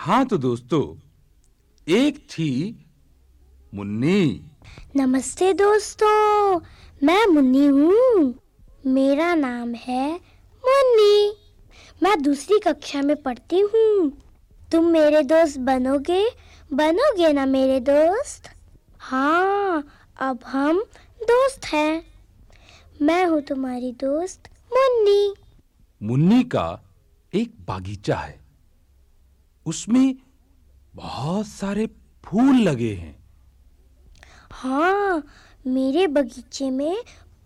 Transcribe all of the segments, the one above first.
हाँ तो दोस्तों एक थी मुन्नी। नमस्ते दोस्तों मैं मुन्नी हूँ। मेरा नाम है मुन्नी। मैं दूसरी कक्षा में पढ़ती हूँ। तुम मेरे दोस्त बनोगे? बनोगे ना मेरे दोस्त? हाँ अब हम दोस्त हैं। मैं हूँ तुम्हारी दोस्त मुन्नी। मुन्नी का एक बागीचा है। उसमें बहुत सारे फूल लगे हैं। हाँ मेरे बगीचे में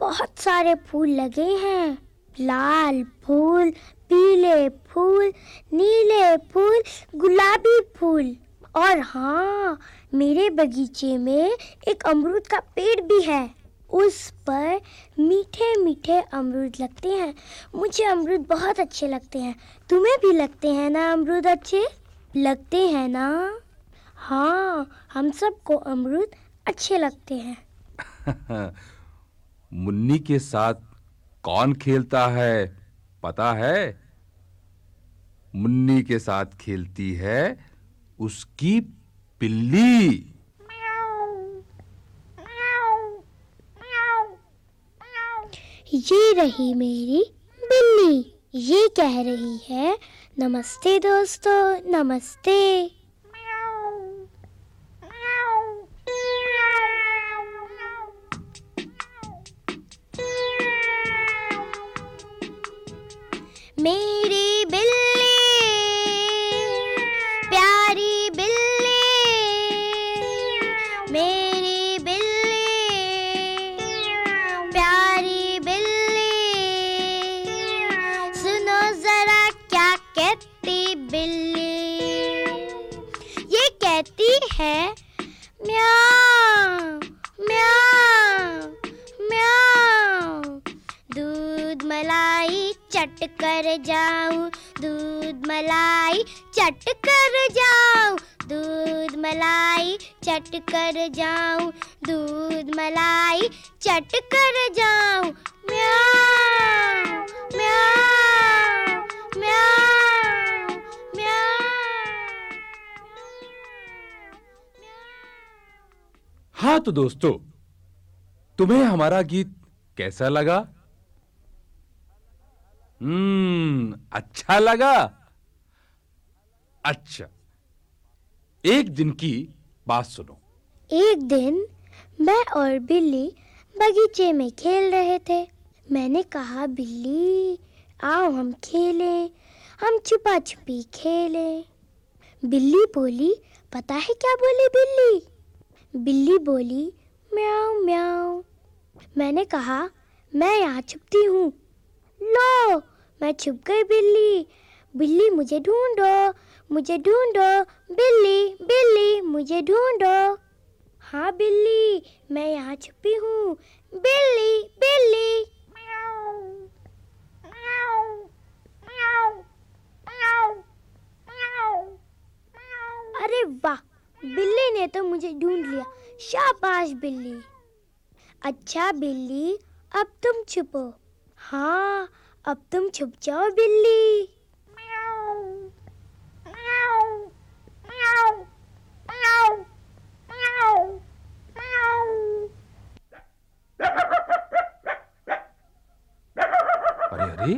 बहुत सारे फूल लगे हैं। लाल फूल, पीले फूल, नीले फूल, गुलाबी फूल। और हाँ मेरे बगीचे में एक अमरूद का पेड़ भी है। उस पर मीठे मीठे अमरूद लगते हैं। मुझे अमरूद बहुत अच्छे लगते हैं। तुम्हें भी लगते हैं ना अमरूद अच्छे? लगते हैं ना? हाँ हम सबको अमरूद अच्छे लगते हैं। मुन्नी के साथ कौन खेलता है पता है? मुन्नी के साथ खेलती है उसकी पिल्ली। ये रही मेरी बिल्ली। ये कह रही है नमस्ते दोस्तों नमस्ते। मलाई चट कर जाऊँ, दूध मलाई चट कर जाऊँ, दूध मलाई चट कर जाऊँ, दूध मलाई चट कर जाऊँ। हाँ तो दोस्तों, तुम्हें हमारा गीत कैसा लगा? हम्म अच्छा लगा। अच्छा एक दिन की बात सुनो। एक दिन मैं और बिल्ली बगीचे में खेल रहे थे। मैंने कहा, बिल्ली, आओ हम खेलें, हम छुपा छुपी खेलें। बिल्ली बोली, पता है क्या बोली बिल्ली? बिल्ली बोली, म्याऊ म्याऊ। मैंने कहा, मैं यहाँ छुपती हूँ। लो। मैं छुप गई बिल्ली। बिल्ली, मुझे ढूंढो। मुझे ढूंढो। बिल्ली बिल्ली, मुझे ढूंढो। हाँ बिल्ली, मैं यहाँ छुपी हूँ। बिल्ली बिल्ली। अरे वाह, बिल्ली ने तो मुझे ढूंढ लिया। शाबाश बिल्ली। अच्छा बिल्ली, अब तुम छुपो। हाँ अब तुम छुप जाओ बिल्ली। अरे अरे,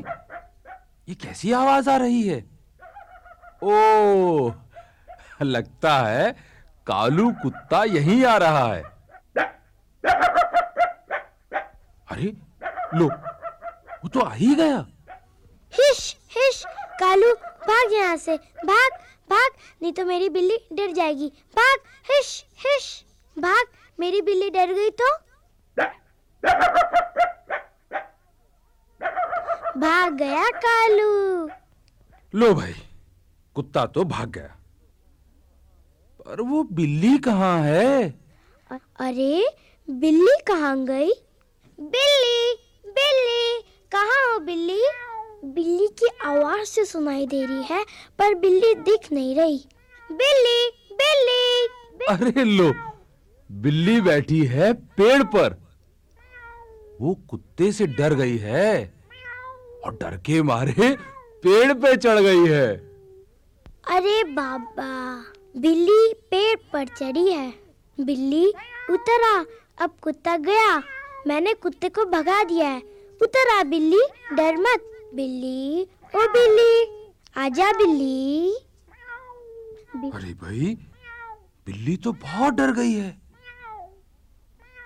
ये कैसी आवाज़ आ रही है? ओ, लगता है कालू कुत्ता यहीं आ रहा है। अरे, लो वो तो आ ही गया। हिश हिश कालू भाग यहाँ से। भाग भाग नहीं तो मेरी बिल्ली डर जाएगी। भाग हिश हिश भाग मेरी बिल्ली डर गई तो? भाग गया कालू। लो भाई कुत्ता तो भाग गया। पर वो बिल्ली कहाँ है? अरे बिल्ली कहाँ गई? बिल्ली बिल्ली। कहाँ हो बिल्ली? बिल्ली की आवाज़ से सुनाई दे रही है पर बिल्ली दिख नहीं रही। बिल्ली बिल्ली बि- अरे लो बिल्ली बैठी है पेड़ पर। वो कुत्ते से डर गई है और डर के मारे पेड़ पे चढ़ गई है। अरे बाबा बिल्ली पेड़ पर चढ़ी है। बिल्ली उतरा अब कुत्ता गया। मैंने कुत्ते को भगा दिया है। उतर आ बिल्ली डर मत। बिल्ली ओ बिल्ली आजा बिल्ली। अरे भाई बिल्ली तो बहुत डर गई है।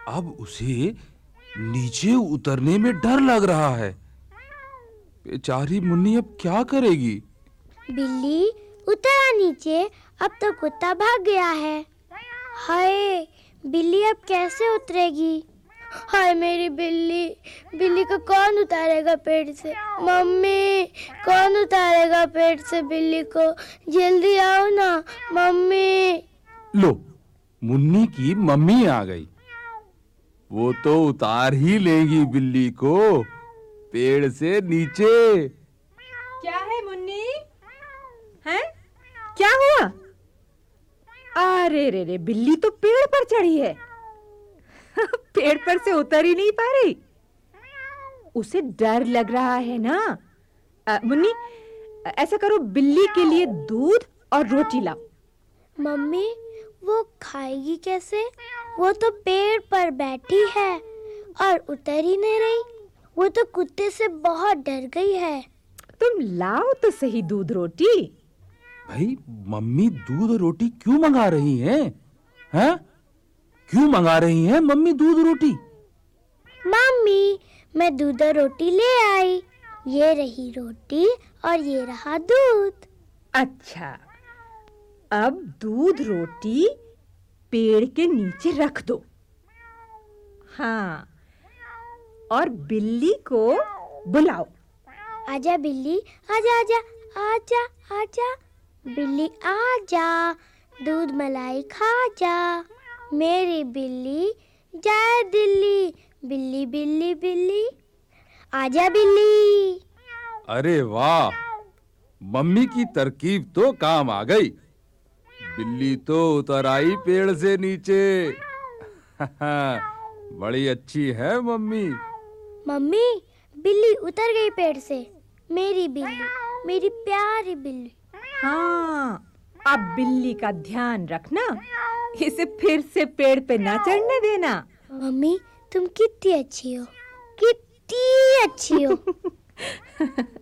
अब उसे नीचे उतरने में डर लग रहा है। बेचारी मुन्नी अब क्या करेगी? बिल्ली उतर नीचे। अब तो कुत्ता भाग गया है। हाय बिल्ली अब कैसे उतरेगी? हाय मेरी बिल्ली। बिल्ली को कौन उतारेगा पेड़ से? मम्मी कौन उतारेगा पेड़ से बिल्ली को? जल्दी आओ ना मम्मी। लो मुन्नी की मम्मी आ गई। वो तो उतार ही लेगी बिल्ली को पेड़ से नीचे। क्या है मुन्नी? हैं? क्या हुआ? अरे रे रे बिल्ली तो पेड़ पर चढ़ी है। पेड़ पर से उतर ही नहीं पा रही। उसे डर लग रहा है ना? मुन्नी ऐसा करो बिल्ली के लिए दूध और रोटी लाओ। मम्मी वो खाएगी कैसे? वो तो पेड़ पर बैठी है और उतर ही नहीं रही। वो तो कुत्ते से बहुत डर गई है। तुम लाओ तो सही दूध रोटी। भाई मम्मी दूध और रोटी क्यों मंगा रही हैं? हैं? क्यों मंगा रही हैं मम्मी दूध रोटी? मम्मी मैं दूध और रोटी ले आई। ये रही रोटी और ये रहा दूध। अच्छा अब दूध रोटी पेड़ के नीचे रख दो। हाँ और बिल्ली को बुलाओ। आजा बिल्ली आजा आजा आजा आजा। बिल्ली आजा। दूध मलाई खा जा। मेरी बिल्ली जाए दिल्ली। बिल्ली बिल्ली बिल्ली। आजा बिल्ली। अरे वाह मम्मी की तरकीब तो काम आ गई। बिल्ली तो उतर आई पेड़ से नीचे। बड़ी अच्छी है मम्मी। मम्मी बिल्ली उतर गई पेड़ से। मेरी बिल्ली मेरी प्यारी बिल्ली। हाँ अब बिल्ली का ध्यान रखना। इसे फिर से पेड़ पे ना चढ़ने देना। मम्मी तुम कितनी अच्छी हो। कितनी अच्छी हो।